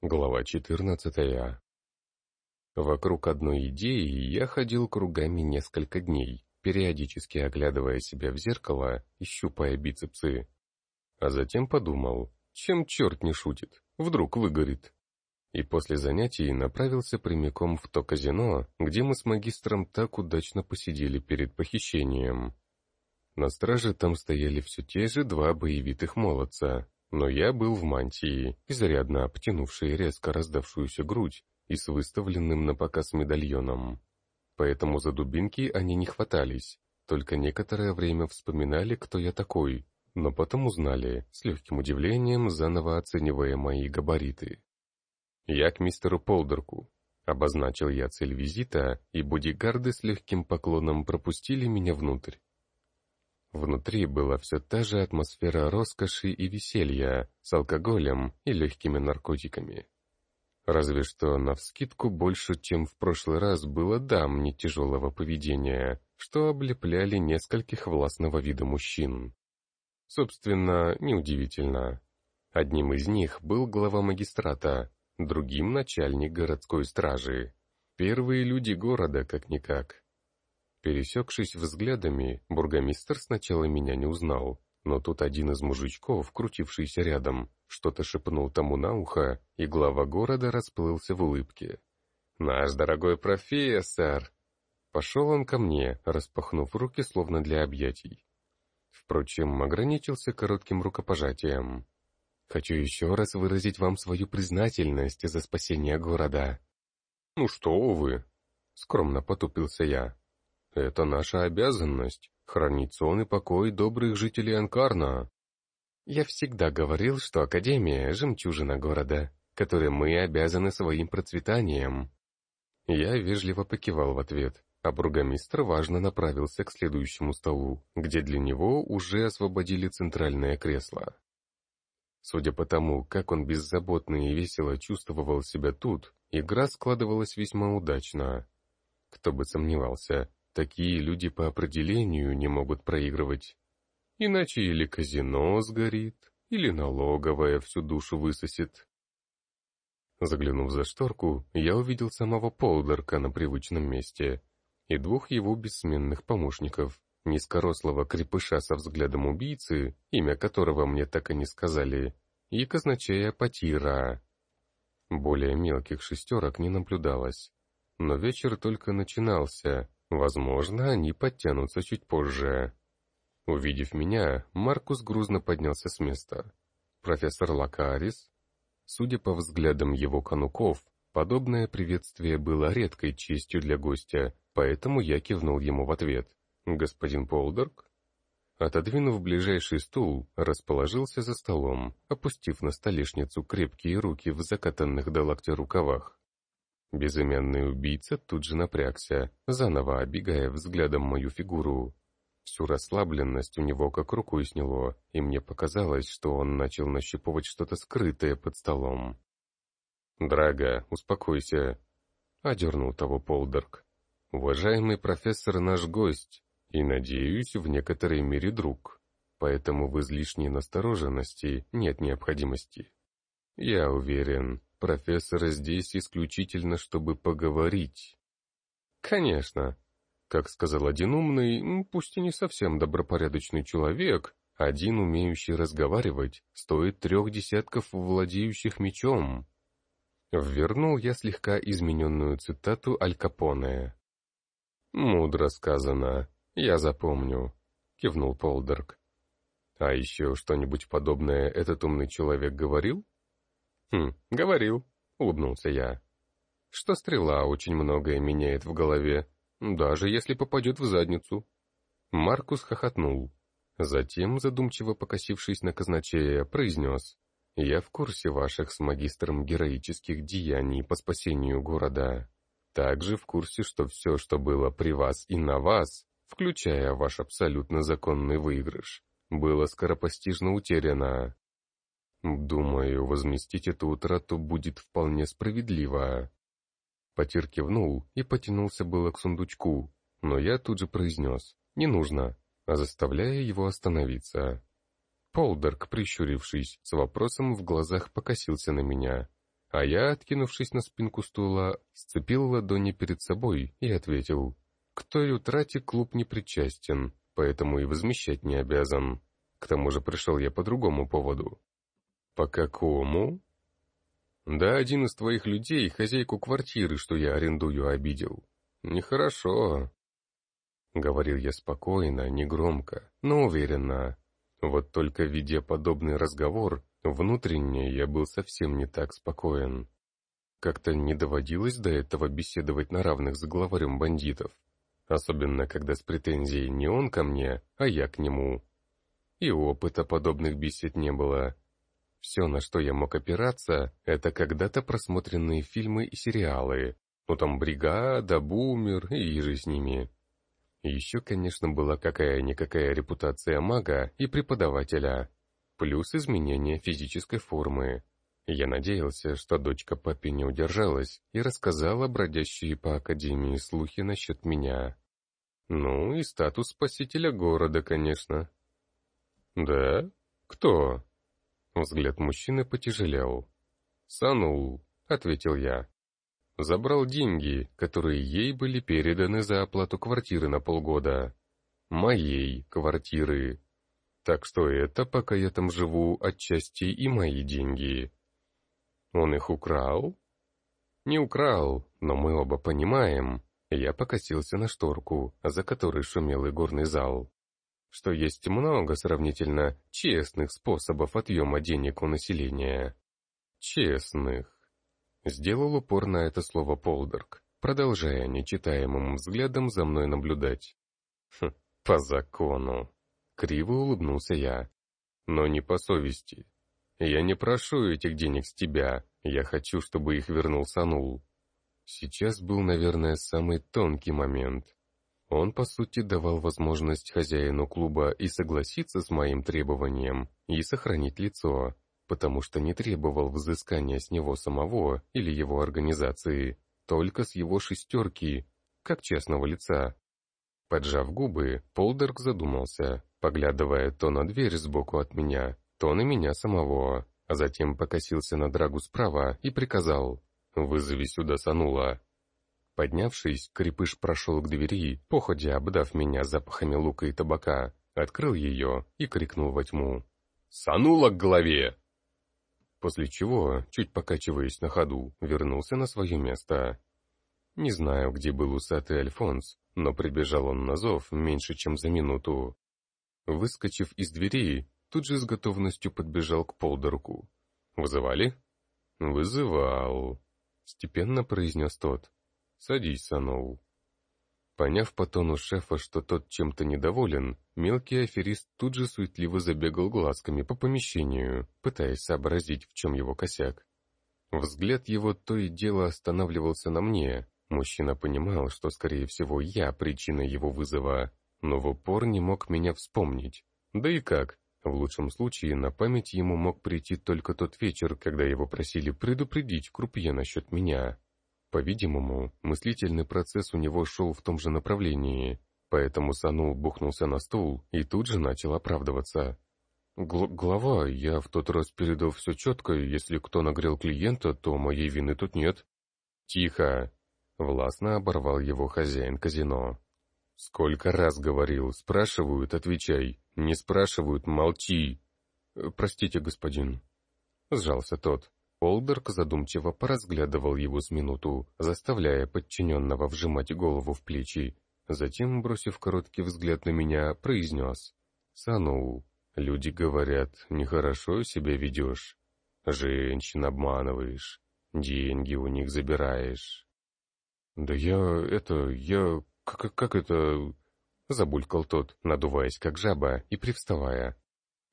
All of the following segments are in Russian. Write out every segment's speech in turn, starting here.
Глава 14. Вокруг одной идеи я ходил кругами несколько дней, периодически оглядывая себя в зеркало и щупая бицепсы. А затем подумал, чем черт не шутит, вдруг выгорит. И после занятий направился прямиком в то казино, где мы с магистром так удачно посидели перед похищением. На страже там стояли все те же два боевитых молодца, но я был в мантии, изрядно обтянувшей резко раздавшуюся грудь и с выставленным на показ медальоном. Поэтому за дубинки они не хватались, только некоторое время вспоминали, кто я такой, но потом узнали, с легким удивлением, заново оценивая мои габариты. «Я к мистеру Полдерку», — обозначил я цель визита, и бодигарды с легким поклоном пропустили меня внутрь. Внутри была все та же атмосфера роскоши и веселья с алкоголем и легкими наркотиками. Разве что навскидку больше, чем в прошлый раз, было дам не тяжелого поведения, что облепляли нескольких властного вида мужчин. Собственно, неудивительно. Одним из них был глава магистрата, другим — начальник городской стражи. Первые люди города, как-никак. Пересекшись взглядами, бургомистр сначала меня не узнал, но тут один из мужичков, крутившийся рядом, что-то шепнул тому на ухо, и глава города расплылся в улыбке. «Наш дорогой профессор!» Пошел он ко мне, распахнув руки, словно для объятий. Впрочем, ограничился коротким рукопожатием. «Хочу еще раз выразить вам свою признательность за спасение города». «Ну что вы!» — скромно потупился я. Это наша обязанность — хранить сон и покой добрых жителей Анкарна. Я всегда говорил, что Академия — жемчужина города, которой мы обязаны своим процветанием. Я вежливо покивал в ответ, а бургомистр важно направился к следующему столу, где для него уже освободили центральное кресло. Судя по тому, как он беззаботно и весело чувствовал себя тут, игра складывалась весьма удачно. Кто бы сомневался, Такие люди по определению не могут проигрывать. Иначе или казино сгорит, или налоговая всю душу высосет. Заглянув за шторку, я увидел самого Полдерка на привычном месте и двух его бессменных помощников, низкорослого крепыша со взглядом убийцы, имя которого мне так и не сказали, и казначея Патира. Более мелких шестерок не наблюдалось. Но вечер только начинался, Возможно, они подтянутся чуть позже. Увидев меня, Маркус грузно поднялся с места. Профессор Лакарис? Судя по взглядам его конуков, подобное приветствие было редкой честью для гостя, поэтому я кивнул ему в ответ. «Господин Полдорг?» Отодвинув ближайший стул, расположился за столом, опустив на столешницу крепкие руки в закатанных до локтя рукавах. Безымянный убийца тут же напрягся, заново оббегая взглядом мою фигуру. Всю расслабленность у него как рукой сняло, и мне показалось, что он начал нащупывать что-то скрытое под столом. «Драга, успокойся», — одернул того Полдерг. «Уважаемый профессор наш гость, и, надеюсь, в некоторой мере друг, поэтому в излишней настороженности нет необходимости. Я уверен, Профессора здесь исключительно, чтобы поговорить. Конечно, как сказал один умный, пусть и не совсем добропорядочный человек, один умеющий разговаривать стоит трех десятков владеющих мечом. Ввернул я слегка измененную цитату Аль Капоне. «Мудро сказано, я запомню», — кивнул Полдерг. «А еще что-нибудь подобное этот умный человек говорил?» «Хм, говорил», — улыбнулся я. «Что стрела очень многое меняет в голове, даже если попадет в задницу». Маркус хохотнул. Затем, задумчиво покосившись на казначея, произнес. «Я в курсе ваших с магистром героических деяний по спасению города. Также в курсе, что все, что было при вас и на вас, включая ваш абсолютно законный выигрыш, было скоропостижно утеряно. Думаю, возместить эту утрату будет вполне справедливо. Потир кивнул и потянулся было к сундучку, но я тут же произнес «не нужно», а заставляя его остановиться. Полдерг, прищурившись, с вопросом в глазах покосился на меня. а я, откинувшись на спинку стула, сцепил ладони перед собой и ответил, «К той утрате клуб не причастен, поэтому и возмещать не обязан. К тому же пришел я по другому поводу». «По какому?» «Да один из твоих людей хозяйку квартиры, что я арендую, обидел. Нехорошо». Говорил я спокойно, негромко, но уверенно. Вот только, ведя подобный разговор, внутренне я был совсем не так спокоен. Как-то не доводилось до этого беседовать на равных с главарем бандитов. Особенно, когда с претензией не он ко мне, а я к нему. И опыта подобных бесед не было. Все, на что я мог опираться, это когда-то просмотренные фильмы и сериалы. Ну там «Бригада», «Бумер» и же с ними. Еще, конечно, была какая-никакая репутация мага и преподавателя, плюс изменение физической формы. Я надеялся, что дочка папи не удержалась и рассказала бродящие по академии слухи насчет меня. Ну и статус спасителя города, конечно. «Да? Кто?» Взгляд мужчины потяжелел. «Санул», — ответил я. Забрал деньги, которые ей были переданы за оплату квартиры на полгода. Моей квартиры. Так что это, пока я там живу, отчасти и мои деньги. Он их украл? Не украл, но мы оба понимаем. Я покосился на шторку, за которой шумел игорный зал. Что есть много сравнительно честных способов отъема денег у населения. Честных. Сделал упор на это слово Полдерг, продолжая нечитаемым взглядом за мной наблюдать. Хм, по закону. Криво улыбнулся я. Но не по совести. Я не прошу этих денег с тебя, я хочу, чтобы их вернул Санул. Сейчас был, наверное, самый тонкий момент. Он, по сути, давал возможность хозяину клуба и согласиться с моим требованием, и сохранить лицо, потому что не требовал взыскания с него самого или его организации, только с его шестерки, как честного лица. Поджав губы, Полдерг задумался, поглядывая то на дверь сбоку от меня, то на меня самого, а затем покосился на драгу справа и приказал «Вызови сюда Санула». Поднявшись, крепыш прошел к двери, походя обдав меня запахами лука и табака, открыл ее и крикнул во тьму. «Санула к голове!» после чего, чуть покачиваясь на ходу, вернулся на свое место. Не знаю, где был усатый Альфонс, но прибежал он на зов меньше, чем за минуту. Выскочив из двери, тут же с готовностью подбежал к Полдорку. «Вызывали?» «Вызывал», — степенно произнес тот. «Садись, Саноу». Поняв по тону шефа, что тот чем-то недоволен, мелкий аферист тут же суетливо забегал глазками по помещению, пытаясь сообразить, в чем его косяк. Взгляд его то и дело останавливался на мне. Мужчина понимал, что, скорее всего, я причина его вызова, но в упор не мог меня вспомнить. Да и как? В лучшем случае на память ему мог прийти только тот вечер, когда его просили предупредить крупье насчет меня. По-видимому, мыслительный процесс у него шел в том же направлении, поэтому Санул бухнулся на стул и тут же начал оправдываться. Гл «Глава, я в тот раз передал все четко, если кто нагрел клиента, то моей вины тут нет». «Тихо!» — властно оборвал его хозяин казино. «Сколько раз говорил, спрашивают, отвечай, не спрашивают, молчи!» «Простите, господин». Сжался тот. Олдерк задумчиво поразглядывал его с минуту, заставляя подчиненного вжимать голову в плечи. Затем, бросив короткий взгляд на меня, произнес. «Санул, люди говорят, нехорошо себя ведешь. Женщин обманываешь, деньги у них забираешь». «Да я... это... я... как, как это...» Забулькал тот, надуваясь как жаба и привставая.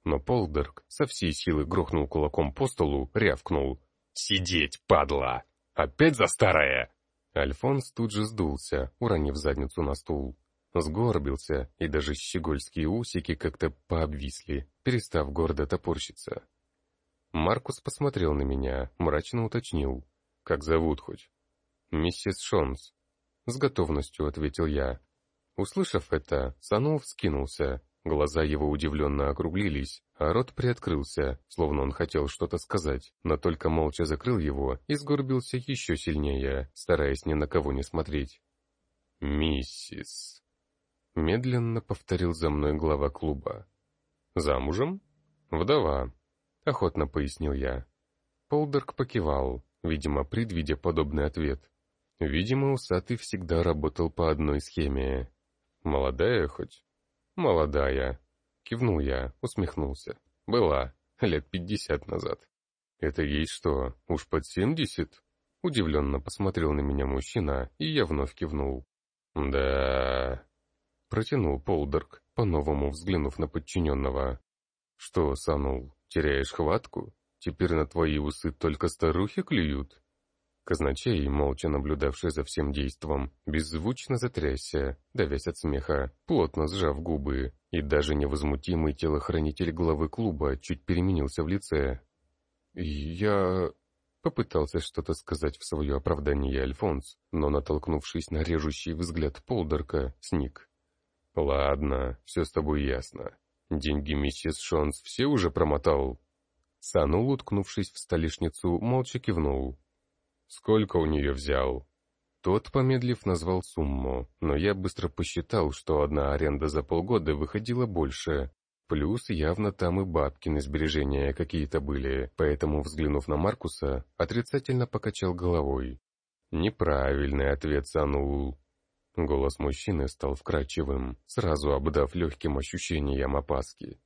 Но Полдерг со всей силы грохнул кулаком по столу, рявкнул. «Сидеть, падла! Опять за старое!» Альфонс тут же сдулся, уронив задницу на стул. Сгорбился, и даже щегольские усики как-то пообвисли, перестав гордо топорщиться. Маркус посмотрел на меня, мрачно уточнил. «Как зовут хоть?» «Миссис Шонс». С готовностью ответил я. Услышав это, Санов скинулся, Глаза его удивленно округлились, а рот приоткрылся, словно он хотел что-то сказать, но только молча закрыл его и сгорбился еще сильнее, стараясь ни на кого не смотреть. «Миссис», — медленно повторил за мной глава клуба. «Замужем?» «Вдова», — охотно пояснил я. Полдерг покивал, видимо, предвидя подобный ответ. Видимо, усатый всегда работал по одной схеме. «Молодая хоть?» «Молодая», — кивнул я, усмехнулся. «Была, лет пятьдесят назад». «Это ей что, уж под семьдесят?» Удивленно посмотрел на меня мужчина, и я вновь кивнул. «Да...» Протянул Полдерг, по-новому взглянув на подчиненного. «Что, Санул, теряешь хватку? Теперь на твои усы только старухи клюют?» Казначей, молча наблюдавший за всем действом, беззвучно затрясся, давясь от смеха, плотно сжав губы, и даже невозмутимый телохранитель главы клуба чуть переменился в лице. «Я...» Попытался что-то сказать в свое оправдание Альфонс, но, натолкнувшись на режущий взгляд Полдерка, сник. «Ладно, все с тобой ясно. Деньги миссис Шонс все уже промотал?» Санул, уткнувшись в столешницу, молча кивнул. «Сколько у нее взял?» Тот, помедлив, назвал сумму, но я быстро посчитал, что одна аренда за полгода выходила больше. Плюс явно там и бабкины сбережения какие-то были, поэтому, взглянув на Маркуса, отрицательно покачал головой. «Неправильный ответ, Санул. Голос мужчины стал вкрадчивым, сразу обдав легким ощущением опаски.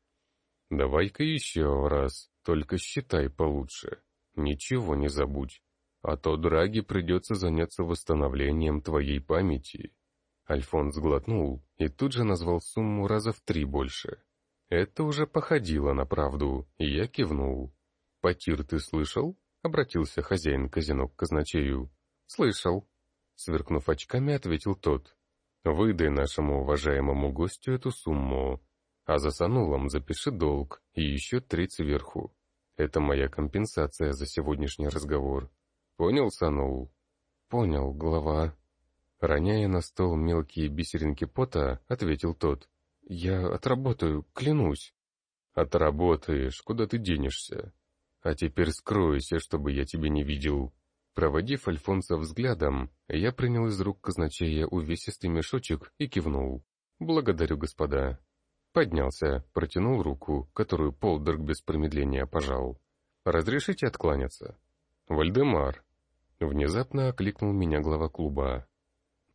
«Давай-ка еще раз, только считай получше. Ничего не забудь, а то Драги придется заняться восстановлением твоей памяти». Альфонс глотнул и тут же назвал сумму раза в три больше. Это уже походило на правду, и я кивнул. «Потир ты слышал?» — обратился хозяин казино к казначею. «Слышал», Сверкнув очками, ответил тот. «Выдай нашему уважаемому гостю эту сумму, а за Санулом запиши долг и еще треть сверху. Это моя компенсация за сегодняшний разговор. Понял, Санул?» «Понял, глава». Роняя на стол мелкие бисеринки пота, ответил тот. «Я отработаю, клянусь». «Отработаешь, куда ты денешься? А теперь скройся, чтобы я тебя не видел». Проводив Альфонса взглядом, я принял из рук казначея увесистый мешочек и кивнул. «Благодарю, господа». Поднялся, протянул руку, которую Полдерг без промедления пожал. «Разрешите откланяться?» «Вальдемар!» Внезапно окликнул меня глава клуба.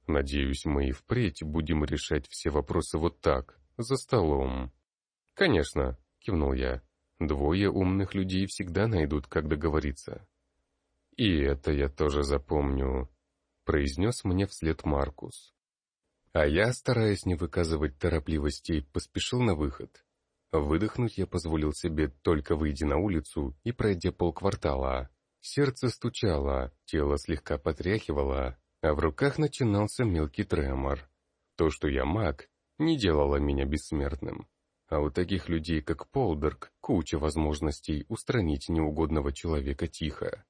«Надеюсь, мы и впредь будем решать все вопросы вот так, за столом». «Конечно», — кивнул я. «Двое умных людей всегда найдут, как договориться». «И это я тоже запомню», — произнес мне вслед Маркус. А я, стараясь не выказывать торопливости, поспешил на выход. Выдохнуть я позволил себе, только выйдя на улицу и пройдя полквартала. Сердце стучало, тело слегка потряхивало, а в руках начинался мелкий тремор. То, что я маг, не делало меня бессмертным. А у таких людей, как Полдерг, куча возможностей устранить неугодного человека тихо.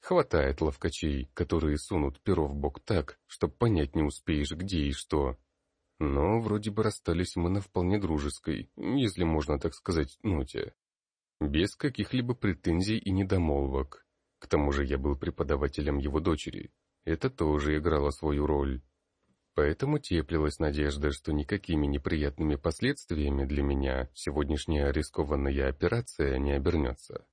Хватает ловкачей, которые сунут перо в бок так, что понять не успеешь, где и что. Но вроде бы расстались мы на вполне дружеской, если можно так сказать, ноте. Без каких-либо претензий и недомолвок. К тому же я был преподавателем его дочери. Это тоже играло свою роль. Поэтому теплилась надежда, что никакими неприятными последствиями для меня сегодняшняя рискованная операция не обернется.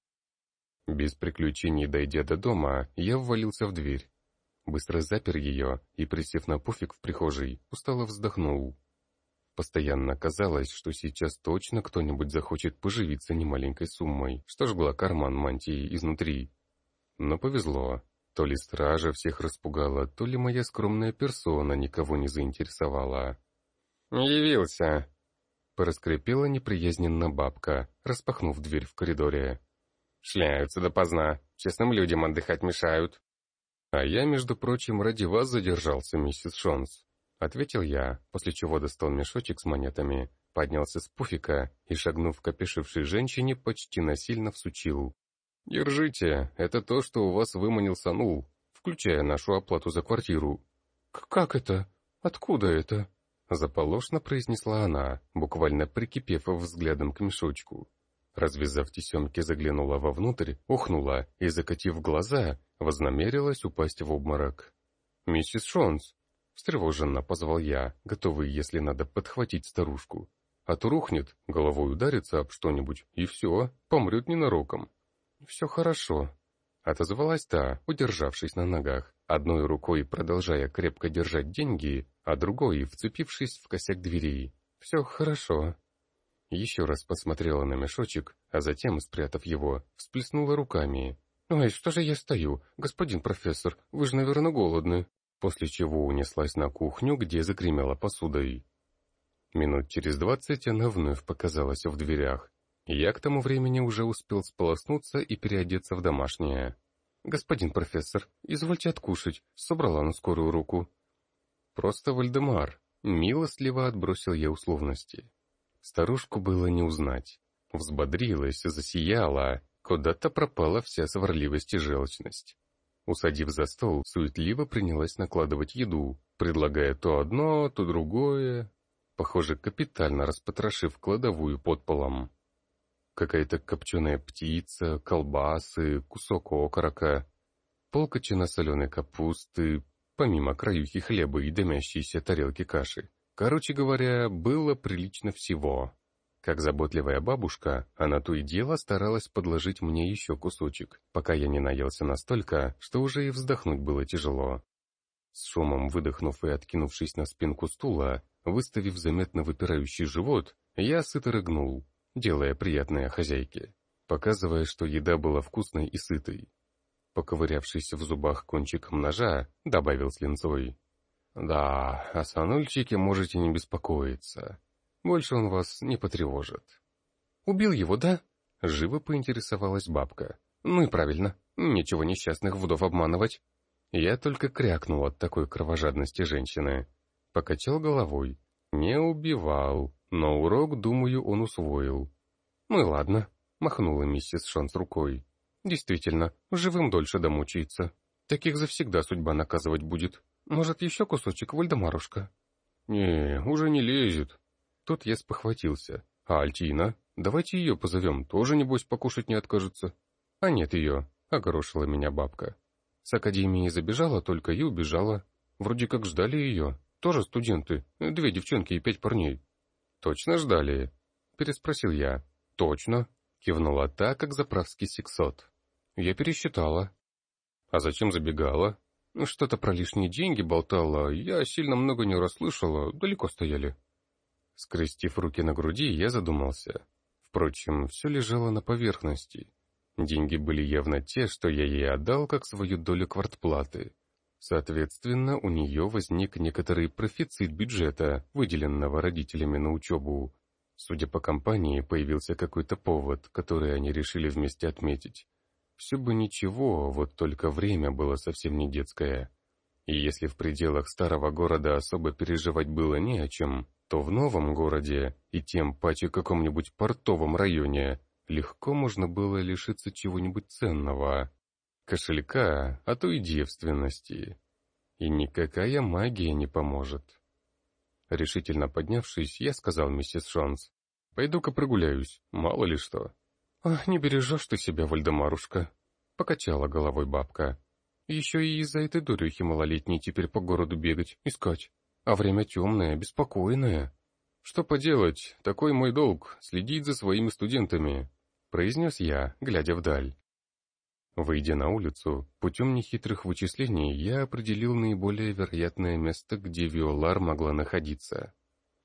Без приключений дойдя до дома, я ввалился в дверь. Быстро запер ее и, присев на пуфик в прихожей, устало вздохнул. Постоянно казалось, что сейчас точно кто-нибудь захочет поживиться немаленькой суммой, что жгла карман мантии изнутри. Но повезло. То ли стража всех распугала, то ли моя скромная персона никого не заинтересовала. «Явился!» — проскрипела неприязненно бабка, распахнув дверь в коридоре. Шляются допоздна. Честным людям отдыхать мешают. А я, между прочим, ради вас задержался, миссис Шонс. Ответил я, после чего достал мешочек с монетами, поднялся с пуфика и, шагнув к опешившей женщине, почти насильно всучил. «Держите, это то, что у вас выманил Санул, включая нашу оплату за квартиру». «Как это? Откуда это?» Заполошно произнесла она, буквально прикипев взглядом к мешочку. Развязав тесемки, заглянула вовнутрь, ухнула и, закатив глаза, вознамерилась упасть в обморок. «Миссис Шонс!» — встревоженно позвал я, готовый, если надо, подхватить старушку. А то рухнет, головой ударится об что-нибудь, и все, помрет ненароком. «Все хорошо», — отозвалась та, удержавшись на ногах, одной рукой продолжая крепко держать деньги, а другой вцепившись в косяк дверей. «Все хорошо». Еще раз посмотрела на мешочек, а затем, спрятав его, всплеснула руками. «Ой, что же я стою? Господин профессор, вы же, наверное, голодны». После чего унеслась на кухню, где загремела посудой. Минут через двадцать она вновь показалась в дверях. Я к тому времени уже успел сполоснуться и переодеться в домашнее. «Господин профессор, извольте откушать», — собрала на скорую руку. «Просто Вальдемар», — милостливо отбросил я условности. Старушку было не узнать. Взбодрилась, засияла, куда-то пропала вся сварливость и желчность. Усадив за стол, суетливо принялась накладывать еду, предлагая то одно, то другое, похоже, капитально распотрошив кладовую под полом. Какая-то копченая птица, колбасы, кусок окорока, полкочина соленой капусты, помимо краюхи хлеба и дымящейся тарелки каши. Короче говоря, было прилично всего. Как заботливая бабушка, она то и дело старалась подложить мне еще кусочек, пока я не наелся настолько, что уже и вздохнуть было тяжело. С шумом выдохнув и откинувшись на спинку стула, выставив заметно выпирающий живот, я сыто рыгнул, делая приятное хозяйке, показывая, что еда была вкусной и сытой. Поковырявшись в зубах кончиком ножа, добавил с линцой. Да, о Санульчике можете не беспокоиться. Больше он вас не потревожит. Убил его, да? Живо поинтересовалась бабка. Ну и правильно, нечего несчастных вдов обманывать. Я только крякнул от такой кровожадности женщины. Покачал головой. Не убивал, но урок, думаю, он усвоил. Ну и ладно, махнула миссис Шанс рукой. Действительно, живым дольше домучиться. Таких завсегда судьба наказывать будет. Может, еще кусочек, Вальдемарушка?» «Не, уже не лезет». Тут я спохватился. «А Альтина? Давайте ее позовем, тоже, небось, покушать не откажется». «А нет ее», — огорошила меня бабка. С академии забежала только и убежала. Вроде как ждали ее. Тоже студенты, две девчонки и пять парней. «Точно ждали?» — переспросил я. «Точно», — кивнула та, как заправский сексот. «Я пересчитала». «А зачем забегала?» Что-то про лишние деньги болтала, я сильно много не расслышала, далеко стояли. Скрестив руки на груди, я задумался. Впрочем, все лежало на поверхности. Деньги были явно те, что я ей отдал как свою долю квартплаты. Соответственно, у нее возник некоторый профицит бюджета, выделенного родителями на учебу. Судя по компании, появился какой-то повод, который они решили вместе отметить. Все бы ничего, вот только время было совсем не детское. И если в пределах старого города особо переживать было не о чем, то в новом городе, и тем паче каком-нибудь портовом районе, легко можно было лишиться чего-нибудь ценного. Кошелька, а то и девственности. И никакая магия не поможет. Решительно поднявшись, я сказал миссис Шонс, «Пойду-ка прогуляюсь, мало ли что». «Ах, не бережешь ты себя, Вальдемарушка», — покачала головой бабка. «Еще и из-за этой дурехи малолетней теперь по городу бегать, искать. А время темное, беспокойное». «Что поделать, такой мой долг — следить за своими студентами», — произнес я, глядя вдаль. Выйдя на улицу, путем нехитрых вычислений я определил наиболее вероятное место, где Виолар могла находиться.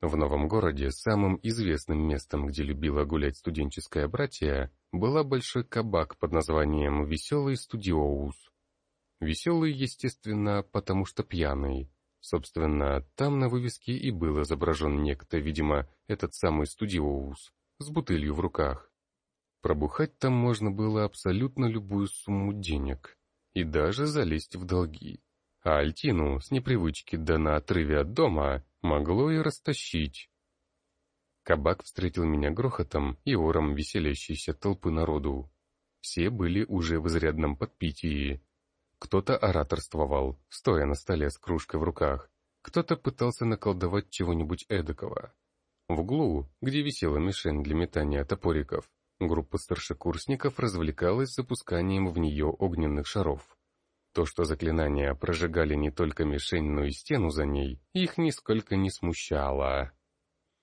В новом городе самым известным местом, где любила гулять студенческая братья, была большой кабак под названием «Веселый студиоус». Веселый, естественно, потому что пьяный. Собственно, там на вывеске и был изображен некто, видимо, этот самый студиоус, с бутылью в руках. Пробухать там можно было абсолютно любую сумму денег, и даже залезть в долги. А Альтину, с непривычки да на отрыве от дома, могло и растащить. Кабак встретил меня грохотом и ором веселящейся толпы народу. Все были уже в изрядном подпитии. Кто-то ораторствовал, стоя на столе с кружкой в руках, кто-то пытался наколдовать чего-нибудь эдакого. В углу, где висела мишень для метания топориков, Группа старшекурсников развлекалась запусканием в нее огненных шаров. То, что заклинания прожигали не только мишень, но и стену за ней, их нисколько не смущало.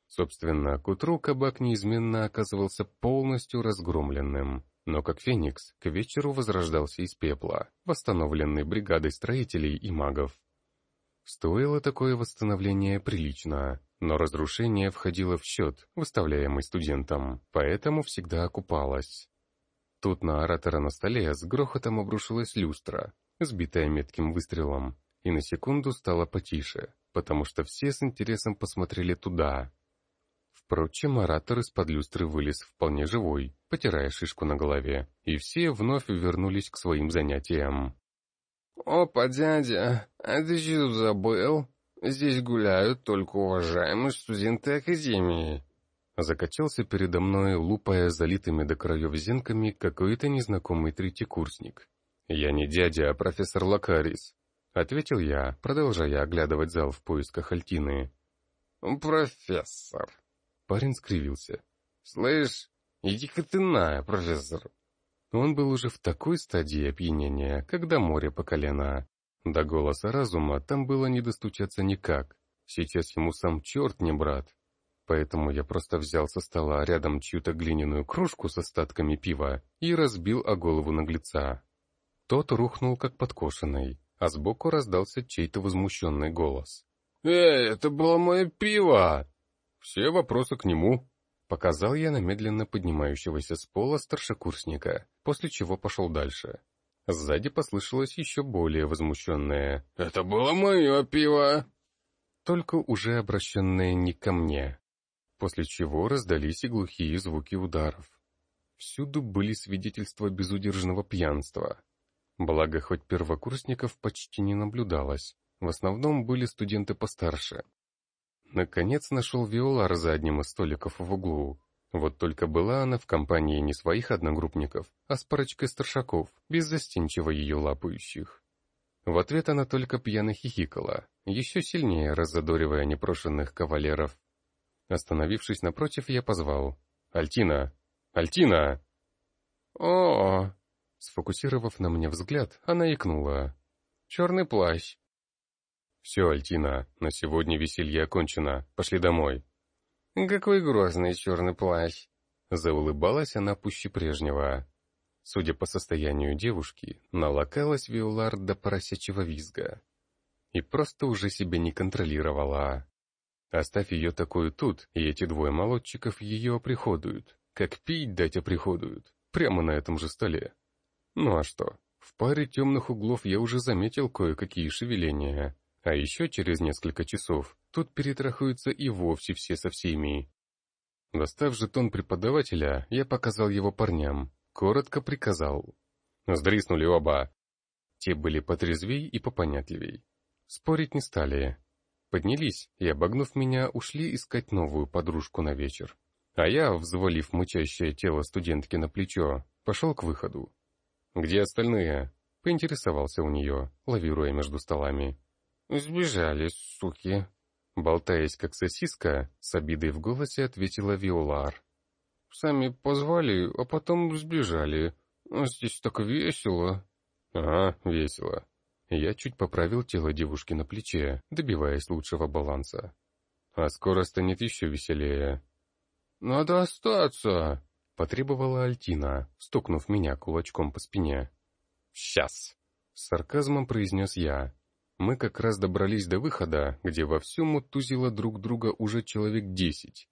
Собственно, к утру кабак неизменно оказывался полностью разгромленным, но как феникс к вечеру возрождался из пепла, восстановленный бригадой строителей и магов. Стоило такое восстановление прилично, но разрушение входило в счет, выставляемый студентам, поэтому всегда окупалось. Тут на оратора на столе с грохотом обрушилась люстра, сбитая метким выстрелом, и на секунду стало потише, потому что все с интересом посмотрели туда. Впрочем, оратор из-под люстры вылез вполне живой, потирая шишку на голове, и все вновь вернулись к своим занятиям. «Опа, дядя, а ты что забыл? Здесь гуляют только уважаемые студенты Академии». Закачался передо мной, лупая залитыми до краев зенками какой-то незнакомый третьекурсник. «Я не дядя, а профессор Лакарис», — ответил я, продолжая оглядывать зал в поисках Альтины. «Профессор». Парень скривился. «Слышь, иди-ка ты на, профессор. Он был уже в такой стадии опьянения, когда море по колено. До голоса разума там было не достучаться никак. Сейчас ему сам черт не брат. Поэтому я просто взял со стола рядом чью-то глиняную кружку с остатками пива и разбил о голову наглеца. Тот рухнул как подкошенный, а сбоку раздался чей-то возмущенный голос. «Эй, это было мое пиво!» Все вопросы к нему. Показал я на медленно поднимающегося с пола старшекурсника, после чего пошел дальше. Сзади послышалось еще более возмущенное «Это было мое пиво!» Только уже обращенное не ко мне. После чего раздались и глухие звуки ударов. Всюду были свидетельства безудержного пьянства. Благо, хоть первокурсников почти не наблюдалось. В основном были студенты постарше, Наконец нашел Виолар за одним из столиков в углу. Вот только была она в компании не своих одногруппников, а с парочкой старшаков, беззастенчиво ее лапающих. В ответ она только пьяно хихикала, еще сильнее раззадоривая непрошенных кавалеров. Остановившись напротив, я позвал. «Альтина! Альтина!» «О!» Сфокусировав на мне взгляд, она икнула. «Черный плащ!» «Все, Альтина, на сегодня веселье окончено. Пошли домой». «Какой грозный черный плащ!» Заулыбалась она пуще прежнего. Судя по состоянию девушки, налокалась Виолар до поросячьего визга. И просто уже себя не контролировала. Оставь ее такую тут, и эти двое молодчиков ее оприходуют. Как пить дать оприходуют. Прямо на этом же столе. Ну а что? В паре темных углов я уже заметил кое-какие шевеления. А еще через несколько часов тут перетрахуются и вовсе все со всеми. Достав жетон преподавателя, я показал его парням, коротко приказал. Сдриснули оба. Те были потрезвей и попонятливей. Спорить не стали. Поднялись и, обогнув меня, ушли искать новую подружку на вечер. А я, взвалив мучащее тело студентки на плечо, пошел к выходу. «Где остальные?» — поинтересовался у нее, лавируя между столами. «Сбежали, суки!» Болтаясь как сосиска, с обидой в голосе ответила Виолар. «Сами позвали, а потом сбежали. А здесь так весело». «Ага, весело». Я чуть поправил тело девушки на плече, добиваясь лучшего баланса. «А скоро станет еще веселее». «Надо остаться!» — потребовала Альтина, стукнув меня кулачком по спине. «Сейчас!» — с сарказмом произнес я, мы как раз добрались до выхода, где вовсю мутузило друг друга уже человек десять.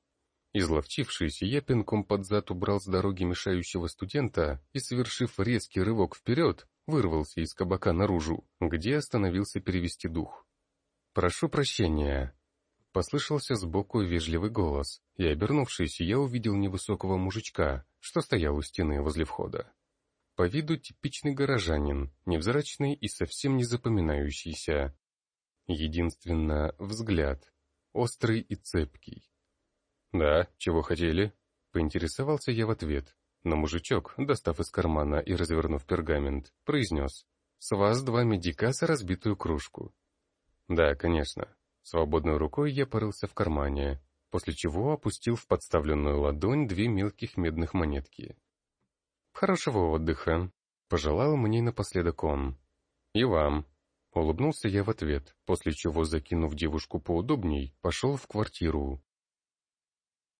Изловчившись, я пинком под зад убрал с дороги мешающего студента и, совершив резкий рывок вперед, вырвался из кабака наружу, где остановился перевести дух. «Прошу прощения», — послышался сбоку вежливый голос, и, обернувшись, я увидел невысокого мужичка, что стоял у стены возле входа. По виду типичный горожанин, невзрачный и совсем не запоминающийся. Единственно, взгляд, острый и цепкий. «Да, чего хотели?» — поинтересовался я в ответ. Но мужичок, достав из кармана и развернув пергамент, произнес. «С вас два медика за разбитую кружку». «Да, конечно». Свободной рукой я порылся в кармане. после чего опустил в подставленную ладонь две мелких медных монетки. «Хорошего отдыха», — пожелал мне напоследок он. «И вам», — улыбнулся я в ответ, после чего, закинув девушку поудобней, пошел в квартиру.